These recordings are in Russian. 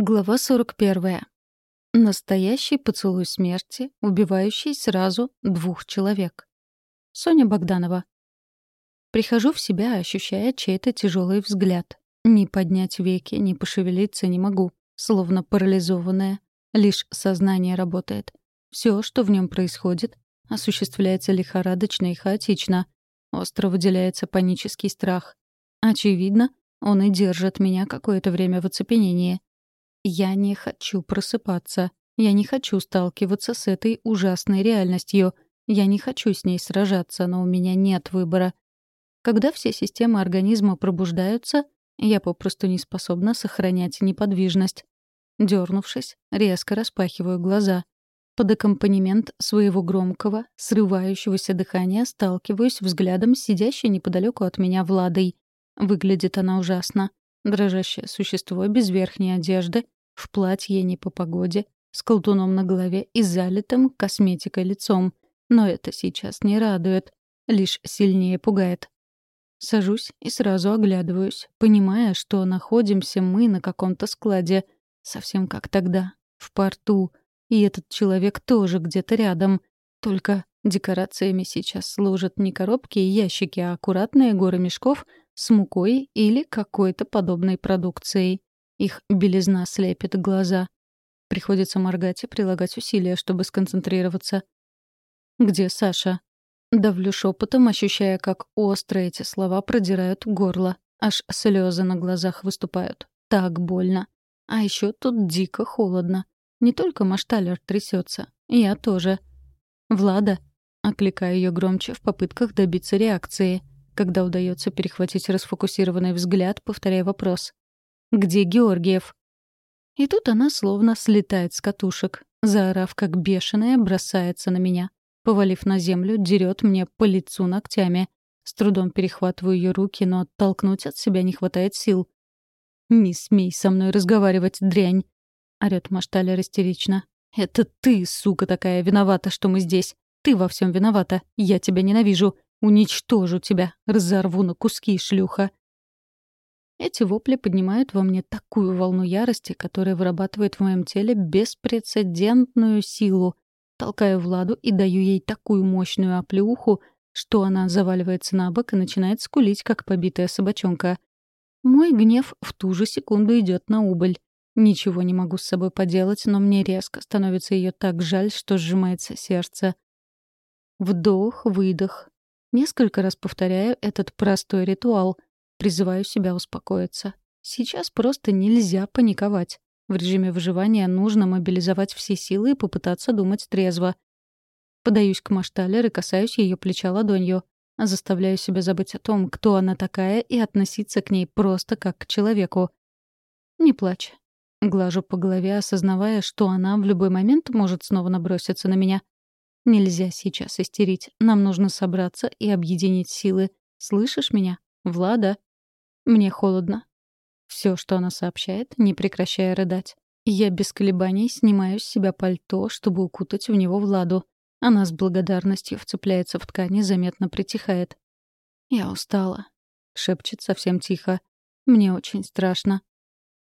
Глава 41. Настоящий поцелуй смерти, убивающий сразу двух человек. Соня Богданова. Прихожу в себя, ощущая чей-то тяжелый взгляд. Ни поднять веки, ни пошевелиться не могу, словно парализованная. Лишь сознание работает. Все, что в нем происходит, осуществляется лихорадочно и хаотично. Остро выделяется панический страх. Очевидно, он и держит меня какое-то время в оцепенении — я не хочу просыпаться. Я не хочу сталкиваться с этой ужасной реальностью. Я не хочу с ней сражаться, но у меня нет выбора. Когда все системы организма пробуждаются, я попросту не способна сохранять неподвижность. Дернувшись, резко распахиваю глаза. Под аккомпанемент своего громкого, срывающегося дыхания сталкиваюсь взглядом с сидящей неподалеку от меня Владой. Выглядит она ужасно. Дрожащее существо без верхней одежды, в платье не по погоде, с колтуном на голове и залитым косметикой лицом. Но это сейчас не радует, лишь сильнее пугает. Сажусь и сразу оглядываюсь, понимая, что находимся мы на каком-то складе, совсем как тогда, в порту, и этот человек тоже где-то рядом. Только декорациями сейчас служат не коробки и ящики, а аккуратные горы мешков с мукой или какой-то подобной продукцией. Их белизна слепит глаза. Приходится моргать и прилагать усилия, чтобы сконцентрироваться. «Где Саша?» Давлю шепотом, ощущая, как остро эти слова продирают горло. Аж слезы на глазах выступают. Так больно. А еще тут дико холодно. Не только Машталер трясется, я тоже. «Влада?» — окликаю ее громче в попытках добиться реакции. Когда удается перехватить расфокусированный взгляд, повторяя вопрос. Где Георгиев?» И тут она словно слетает с катушек, заорав как бешеная, бросается на меня. Повалив на землю, дерет мне по лицу ногтями. С трудом перехватываю ее руки, но оттолкнуть от себя не хватает сил. «Не смей со мной разговаривать, дрянь!» — орёт Машталя истерично. «Это ты, сука такая, виновата, что мы здесь. Ты во всем виновата. Я тебя ненавижу. Уничтожу тебя. Разорву на куски, шлюха. Эти вопли поднимают во мне такую волну ярости, которая вырабатывает в моем теле беспрецедентную силу. Толкаю Владу и даю ей такую мощную оплеуху, что она заваливается на бок и начинает скулить, как побитая собачонка. Мой гнев в ту же секунду идет на убыль. Ничего не могу с собой поделать, но мне резко становится ее так жаль, что сжимается сердце. Вдох, выдох. Несколько раз повторяю этот простой ритуал — Призываю себя успокоиться. Сейчас просто нельзя паниковать. В режиме выживания нужно мобилизовать все силы и попытаться думать трезво. Подаюсь к Машталер и касаюсь ее плеча ладонью. Заставляю себя забыть о том, кто она такая, и относиться к ней просто как к человеку. Не плачь. Глажу по голове, осознавая, что она в любой момент может снова наброситься на меня. Нельзя сейчас истерить. Нам нужно собраться и объединить силы. Слышишь меня? Влада? Мне холодно. Все, что она сообщает, не прекращая рыдать. Я без колебаний снимаю с себя пальто, чтобы укутать в него Владу. Она с благодарностью вцепляется в ткань и заметно притихает. «Я устала», — шепчет совсем тихо. «Мне очень страшно».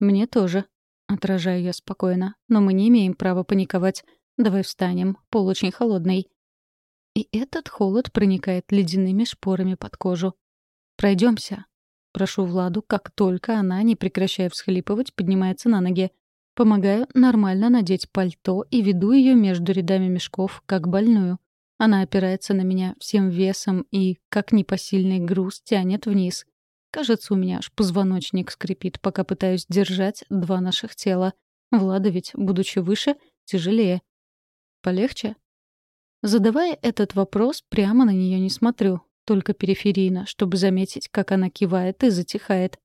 «Мне тоже», — отражаю я спокойно. «Но мы не имеем права паниковать. Давай встанем. Пол очень холодный». И этот холод проникает ледяными шпорами под кожу. Пройдемся, Прошу Владу, как только она, не прекращая всхлипывать, поднимается на ноги. Помогаю нормально надеть пальто и веду ее между рядами мешков, как больную. Она опирается на меня всем весом и, как непосильный груз, тянет вниз. Кажется, у меня аж позвоночник скрипит, пока пытаюсь держать два наших тела. Влада ведь, будучи выше, тяжелее. Полегче? Задавая этот вопрос, прямо на нее не смотрю только периферийно, чтобы заметить, как она кивает и затихает.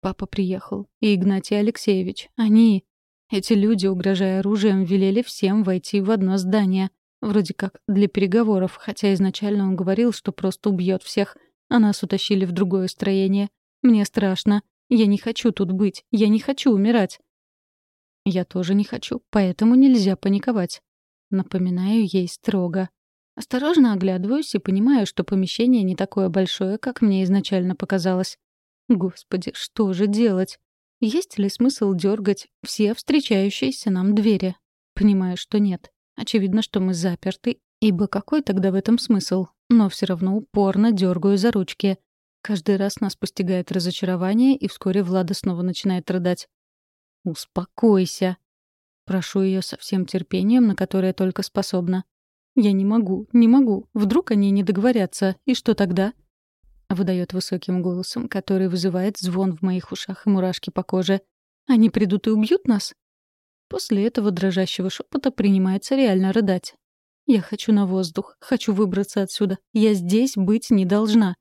Папа приехал. И Игнатий Алексеевич. Они... Эти люди, угрожая оружием, велели всем войти в одно здание. Вроде как для переговоров, хотя изначально он говорил, что просто убьет всех, а нас утащили в другое строение. Мне страшно. Я не хочу тут быть. Я не хочу умирать. Я тоже не хочу, поэтому нельзя паниковать. Напоминаю ей строго. Осторожно оглядываюсь и понимаю, что помещение не такое большое, как мне изначально показалось. Господи, что же делать? Есть ли смысл дергать все встречающиеся нам двери? Понимаю, что нет. Очевидно, что мы заперты, ибо какой тогда в этом смысл? Но все равно упорно дергаю за ручки. Каждый раз нас постигает разочарование, и вскоре Влада снова начинает рыдать. «Успокойся!» Прошу ее со всем терпением, на которое только способна. «Я не могу, не могу. Вдруг они не договорятся. И что тогда?» Выдает высоким голосом, который вызывает звон в моих ушах и мурашки по коже. «Они придут и убьют нас?» После этого дрожащего шепота принимается реально рыдать. «Я хочу на воздух, хочу выбраться отсюда. Я здесь быть не должна».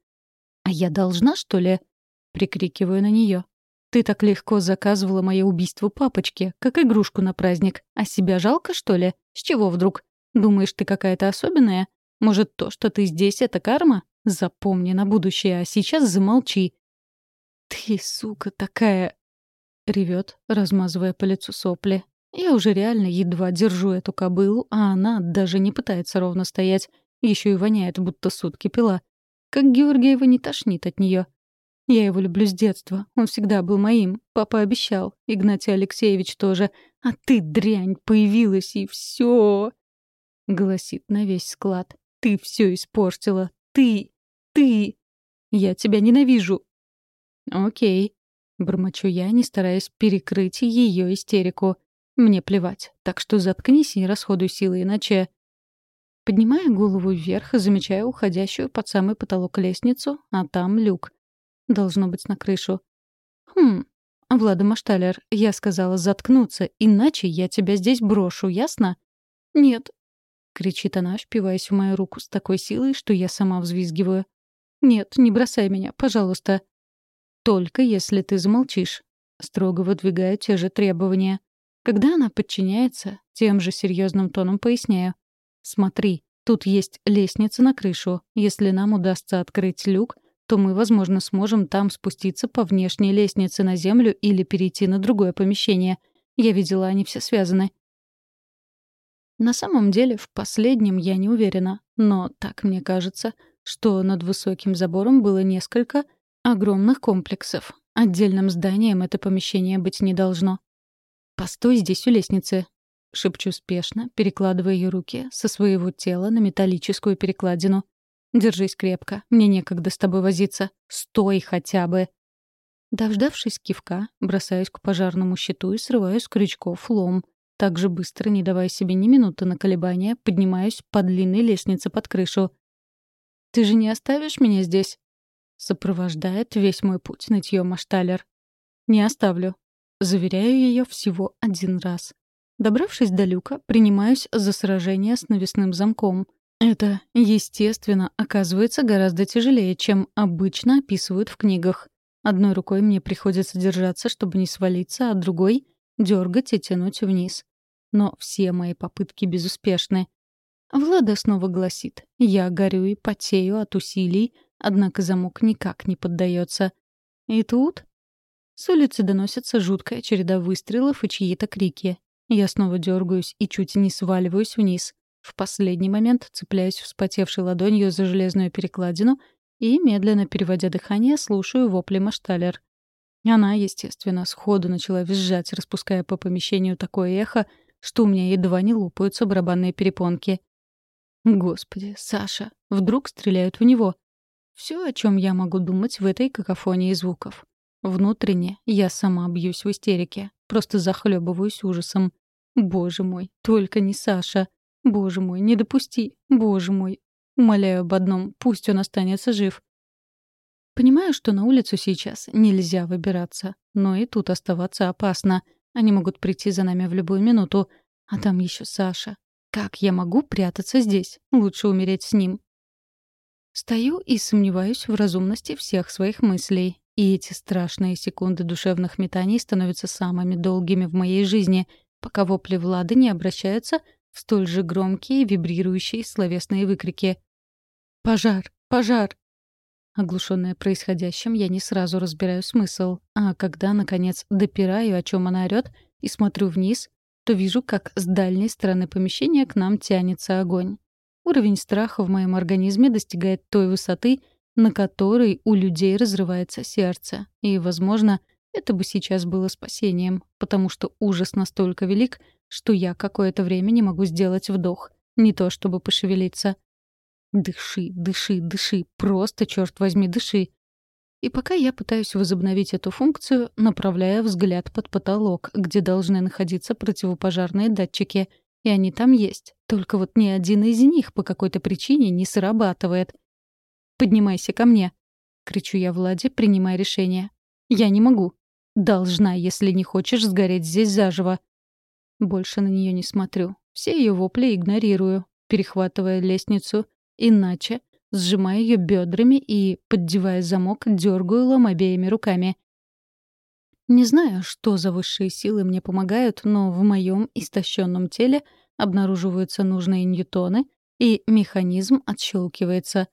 «А я должна, что ли?» — прикрикиваю на нее. «Ты так легко заказывала мое убийство папочке, как игрушку на праздник. А себя жалко, что ли? С чего вдруг? Думаешь, ты какая-то особенная? Может, то, что ты здесь, — это карма? Запомни на будущее, а сейчас замолчи». «Ты, сука, такая...» — ревет, размазывая по лицу сопли. Я уже реально едва держу эту кобылу, а она даже не пытается ровно стоять. Еще и воняет, будто сутки пила. Как Георгиева не тошнит от нее. Я его люблю с детства. Он всегда был моим. Папа обещал. Игнатий Алексеевич тоже. А ты, дрянь, появилась, и все. Гласит на весь склад. Ты все испортила. Ты. Ты. Я тебя ненавижу. Окей. Бормочу я, не стараясь перекрыть ее истерику. Мне плевать, так что заткнись и не расходуй силы, иначе... Поднимая голову вверх, замечаю уходящую под самый потолок лестницу, а там люк. Должно быть на крышу. Хм, Влада Машталер, я сказала заткнуться, иначе я тебя здесь брошу, ясно? Нет. Кричит она, впиваясь в мою руку с такой силой, что я сама взвизгиваю. «Нет, не бросай меня, пожалуйста». «Только если ты замолчишь», — строго выдвигаю те же требования. Когда она подчиняется, тем же серьезным тоном поясняю. «Смотри, тут есть лестница на крышу. Если нам удастся открыть люк, то мы, возможно, сможем там спуститься по внешней лестнице на землю или перейти на другое помещение. Я видела, они все связаны». На самом деле, в последнем я не уверена, но так мне кажется, что над высоким забором было несколько огромных комплексов. Отдельным зданием это помещение быть не должно. «Постой здесь у лестницы», — шепчу спешно, перекладывая ее руки со своего тела на металлическую перекладину. «Держись крепко, мне некогда с тобой возиться. Стой хотя бы!» Дождавшись кивка, бросаюсь к пожарному щиту и срываю с крючков лом. Так же быстро, не давая себе ни минуты на колебания, поднимаюсь по длинной лестнице под крышу. «Ты же не оставишь меня здесь?» Сопровождает весь мой путь нытьё Машталер. «Не оставлю», Заверяю ее всего один раз. Добравшись до люка, принимаюсь за сражение с навесным замком. Это, естественно, оказывается гораздо тяжелее, чем обычно описывают в книгах. Одной рукой мне приходится держаться, чтобы не свалиться, а другой — дергать и тянуть вниз. Но все мои попытки безуспешны. Влада снова гласит. Я горю и потею от усилий, однако замок никак не поддается. И тут с улицы доносится жуткая череда выстрелов и чьи-то крики. Я снова дергаюсь и чуть не сваливаюсь вниз. В последний момент цепляюсь вспотевшей ладонью за железную перекладину и, медленно переводя дыхание, слушаю вопли Машталер. Она, естественно, сходу начала визжать, распуская по помещению такое эхо, что у меня едва не лопаются барабанные перепонки. Господи, Саша, вдруг стреляют в него. Все, о чем я могу думать в этой какофонии звуков. Внутренне я сама бьюсь в истерике, просто захлебываюсь ужасом. Боже мой, только не Саша. Боже мой, не допусти. Боже мой. Умоляю об одном, пусть он останется жив. Понимаю, что на улицу сейчас нельзя выбираться, но и тут оставаться опасно. Они могут прийти за нами в любую минуту. А там еще Саша. Как я могу прятаться здесь? Лучше умереть с ним. Стою и сомневаюсь в разумности всех своих мыслей. И эти страшные секунды душевных метаний становятся самыми долгими в моей жизни, пока вопли Влады не обращаются в столь же громкие вибрирующие словесные выкрики. «Пожар! Пожар!» Оглушенная происходящим, я не сразу разбираю смысл, а когда, наконец, допираю, о чем она орёт, и смотрю вниз, то вижу, как с дальней стороны помещения к нам тянется огонь. Уровень страха в моем организме достигает той высоты, на которой у людей разрывается сердце. И, возможно, Это бы сейчас было спасением, потому что ужас настолько велик, что я какое-то время не могу сделать вдох. Не то чтобы пошевелиться. Дыши, дыши, дыши, просто, черт возьми, дыши. И пока я пытаюсь возобновить эту функцию, направляя взгляд под потолок, где должны находиться противопожарные датчики. И они там есть. Только вот ни один из них по какой-то причине не срабатывает. «Поднимайся ко мне!» — кричу я Владе, принимая решение. «Я не могу. Должна, если не хочешь сгореть здесь заживо». Больше на нее не смотрю. Все ее вопли игнорирую, перехватывая лестницу, иначе сжимая ее бедрами и, поддевая замок, дергаю лом обеими руками. Не знаю, что за высшие силы мне помогают, но в моем истощенном теле обнаруживаются нужные ньютоны, и механизм отщелкивается.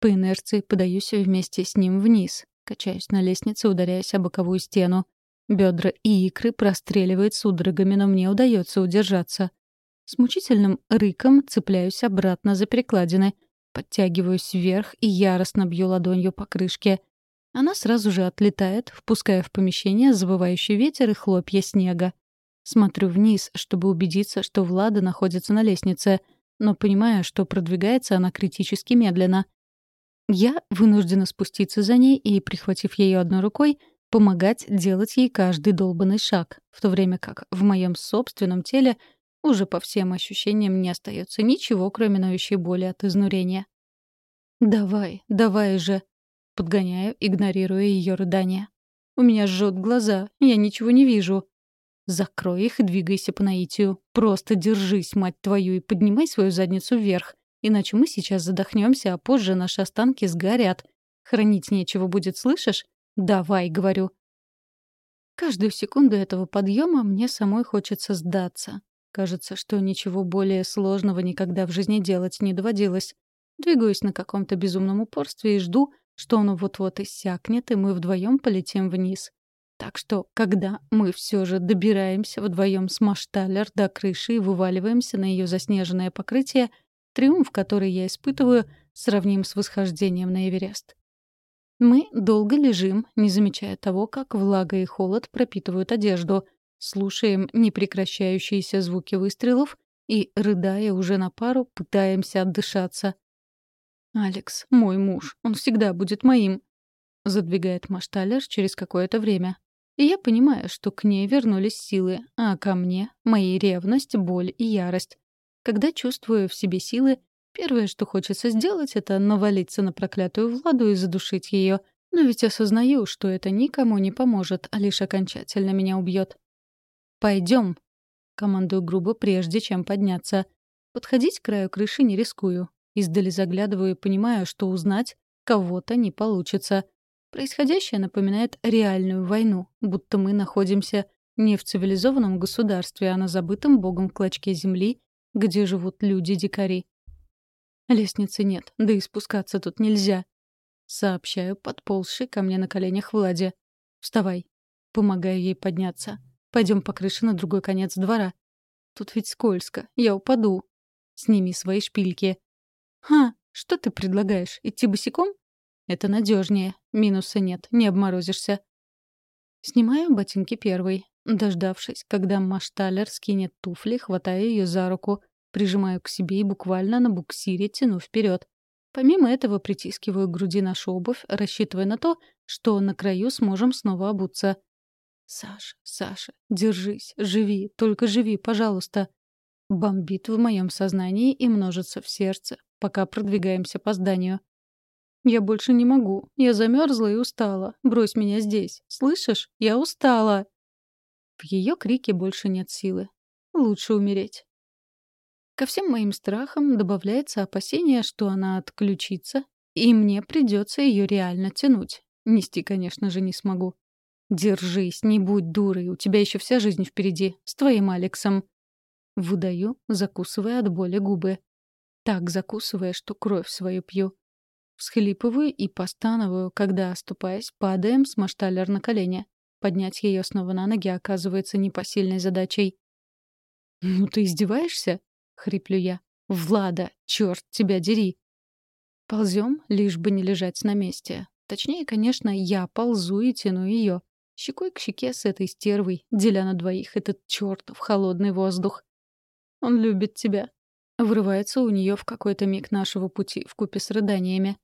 По инерции подаюсь вместе с ним вниз, качаюсь на лестнице, ударяясь о боковую стену. Бедра и икры простреливает судорогами, но мне удается удержаться. С мучительным рыком цепляюсь обратно за перекладины, подтягиваюсь вверх и яростно бью ладонью по крышке. Она сразу же отлетает, впуская в помещение забывающий ветер и хлопья снега. Смотрю вниз, чтобы убедиться, что Влада находится на лестнице, но понимаю, что продвигается она критически медленно. Я вынуждена спуститься за ней и, прихватив ее одной рукой, помогать делать ей каждый долбанный шаг, в то время как в моем собственном теле — уже по всем ощущениям не остается ничего, кроме ноющей боли от изнурения. «Давай, давай же!» Подгоняю, игнорируя ее рыдания. «У меня жжет глаза, я ничего не вижу». «Закрой их и двигайся по наитию. Просто держись, мать твою, и поднимай свою задницу вверх. Иначе мы сейчас задохнемся, а позже наши останки сгорят. Хранить нечего будет, слышишь? Давай, говорю». Каждую секунду этого подъема мне самой хочется сдаться. Кажется, что ничего более сложного никогда в жизни делать не доводилось. Двигаюсь на каком-то безумном упорстве и жду, что оно вот-вот иссякнет, и мы вдвоем полетим вниз. Так что, когда мы все же добираемся вдвоем с Машталер до крыши и вываливаемся на ее заснеженное покрытие, триумф, который я испытываю, сравним с восхождением на Эверест. Мы долго лежим, не замечая того, как влага и холод пропитывают одежду — Слушаем непрекращающиеся звуки выстрелов и, рыдая уже на пару, пытаемся отдышаться. «Алекс, мой муж, он всегда будет моим», — задвигает Машталер через какое-то время. И я понимаю, что к ней вернулись силы, а ко мне — мои ревность, боль и ярость. Когда чувствую в себе силы, первое, что хочется сделать, это навалиться на проклятую Владу и задушить ее. Но ведь осознаю, что это никому не поможет, а лишь окончательно меня убьет. Пойдем, командую грубо, прежде чем подняться. Подходить к краю крыши не рискую. Издали заглядываю и понимаю, что узнать кого-то не получится. Происходящее напоминает реальную войну, будто мы находимся не в цивилизованном государстве, а на забытом богом клочке земли, где живут люди-дикари. Лестницы нет, да и спускаться тут нельзя. Сообщаю подползшей ко мне на коленях Владе. «Вставай». Помогаю ей подняться. Пойдем по крыше на другой конец двора. Тут ведь скользко, я упаду. Сними свои шпильки. Ха, что ты предлагаешь, идти босиком? Это надежнее. Минуса нет, не обморозишься. Снимаю ботинки первой. Дождавшись, когда Машталер скинет туфли, хватаю ее за руку, прижимаю к себе и буквально на буксире тяну вперед. Помимо этого притискиваю к груди нашу обувь, рассчитывая на то, что на краю сможем снова обуться. «Саша, Саша, держись, живи, только живи, пожалуйста!» Бомбит в моем сознании и множится в сердце, пока продвигаемся по зданию. «Я больше не могу. Я замерзла и устала. Брось меня здесь. Слышишь? Я устала!» В ее крике больше нет силы. Лучше умереть. Ко всем моим страхам добавляется опасение, что она отключится, и мне придется ее реально тянуть. Нести, конечно же, не смогу. «Держись, не будь дурой, у тебя еще вся жизнь впереди, с твоим Алексом». Выдаю, закусывая от боли губы. Так закусывая, что кровь свою пью. Всхлипываю и постановую, когда, оступаясь, падаем с машталер на колени. Поднять ее снова на ноги оказывается непосильной задачей. «Ну ты издеваешься?» — хриплю я. «Влада, черт тебя дери!» Ползем, лишь бы не лежать на месте. Точнее, конечно, я ползу и тяну ее. щекой к щеке с этой стервой, деля на двоих этот чертов холодный воздух. «Он любит тебя», — вырывается у нее в какой-то миг нашего пути в купе с рыданиями.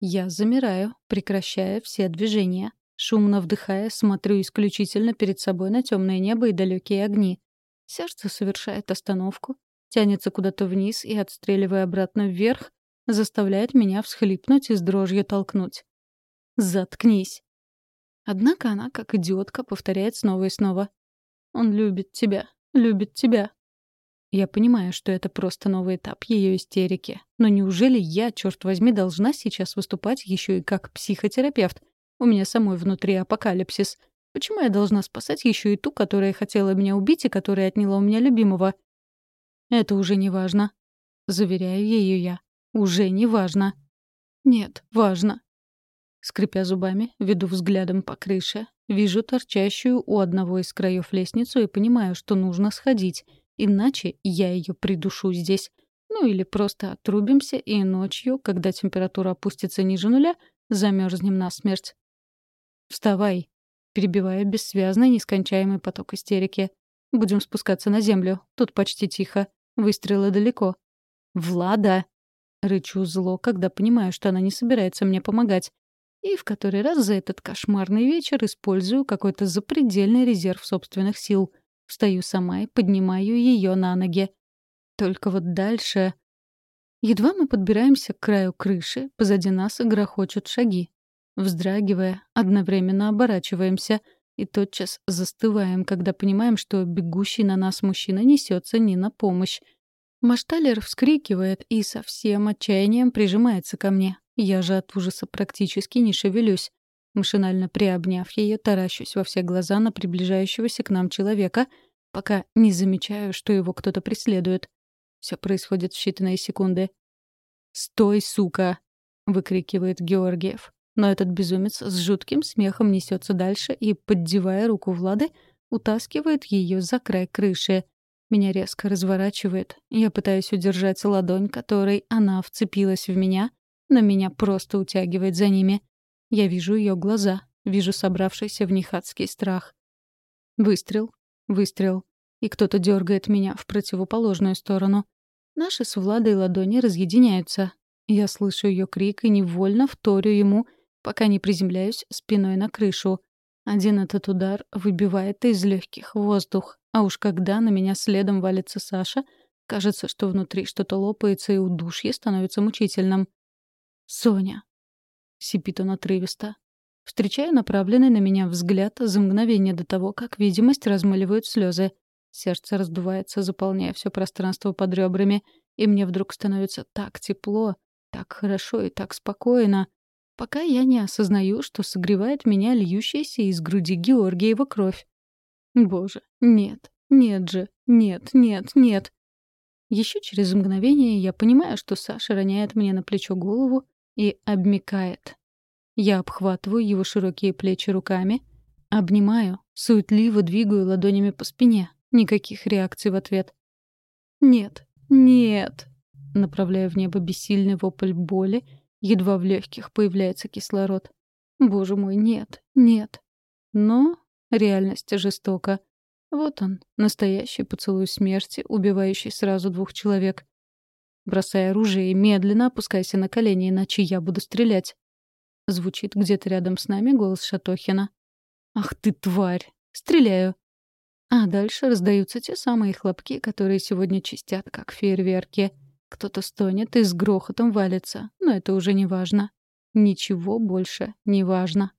Я замираю, прекращая все движения. Шумно вдыхая, смотрю исключительно перед собой на темное небо и далекие огни. Сердце совершает остановку, тянется куда-то вниз и, отстреливая обратно вверх, заставляет меня всхлипнуть и с дрожью толкнуть. «Заткнись!» Однако она, как идиотка, повторяет снова и снова. «Он любит тебя, любит тебя». Я понимаю, что это просто новый этап ее истерики. Но неужели я, черт возьми, должна сейчас выступать еще и как психотерапевт? У меня самой внутри апокалипсис. Почему я должна спасать еще и ту, которая хотела меня убить и которая отняла у меня любимого? Это уже не важно. Заверяю ее я. Уже не важно. Нет, важно. Скрипя зубами, веду взглядом по крыше. Вижу торчащую у одного из краев лестницу и понимаю, что нужно сходить. Иначе я ее придушу здесь. Ну или просто отрубимся и ночью, когда температура опустится ниже нуля, замерзнем насмерть. «Вставай!» — перебивая бессвязный, нескончаемый поток истерики. «Будем спускаться на землю. Тут почти тихо. Выстрелы далеко». «Влада!» — рычу зло, когда понимаю, что она не собирается мне помогать. И в который раз за этот кошмарный вечер использую какой-то запредельный резерв собственных сил. Встаю сама и поднимаю ее на ноги. Только вот дальше... Едва мы подбираемся к краю крыши, позади нас грохочут шаги. Вздрагивая, одновременно оборачиваемся и тотчас застываем, когда понимаем, что бегущий на нас мужчина несется не на помощь. Машталер вскрикивает и со всем отчаянием прижимается ко мне. Я же от ужаса практически не шевелюсь. Машинально приобняв ее, таращусь во все глаза на приближающегося к нам человека, пока не замечаю, что его кто-то преследует. Все происходит в считанные секунды. «Стой, сука!» — выкрикивает Георгиев. Но этот безумец с жутким смехом несется дальше и, поддевая руку Влады, утаскивает ее за край крыши. Меня резко разворачивает. Я пытаюсь удержать ладонь, которой она вцепилась в меня, но меня просто утягивает за ними. Я вижу ее глаза, вижу собравшийся в них адский страх. Выстрел, выстрел. И кто-то дергает меня в противоположную сторону. Наши с Владой ладони разъединяются. Я слышу ее крик и невольно вторю ему, пока не приземляюсь спиной на крышу. Один этот удар выбивает из легких воздух, а уж когда на меня следом валится Саша, кажется, что внутри что-то лопается и удушье становится мучительным. «Соня!» — сипит он отрывисто. Встречаю направленный на меня взгляд за мгновение до того, как видимость размыливают слезы. Сердце раздувается, заполняя все пространство под ребрами, и мне вдруг становится так тепло, так хорошо и так спокойно пока я не осознаю, что согревает меня льющаяся из груди Георгиева кровь. Боже, нет, нет же, нет, нет, нет. Еще через мгновение я понимаю, что Саша роняет мне на плечо голову и обмикает. Я обхватываю его широкие плечи руками, обнимаю, суетливо двигаю ладонями по спине. Никаких реакций в ответ. «Нет, нет!» Направляю в небо бессильный вопль боли Едва в легких появляется кислород. Боже мой, нет, нет. Но реальность жестока. Вот он, настоящий поцелуй смерти, убивающий сразу двух человек. Бросай оружие и медленно опускайся на колени, иначе я буду стрелять. Звучит где-то рядом с нами голос Шатохина. «Ах ты, тварь! Стреляю!» А дальше раздаются те самые хлопки, которые сегодня чистят, как фейерверки — кто-то стонет и с грохотом валится, но это уже не важно. Ничего больше не важно.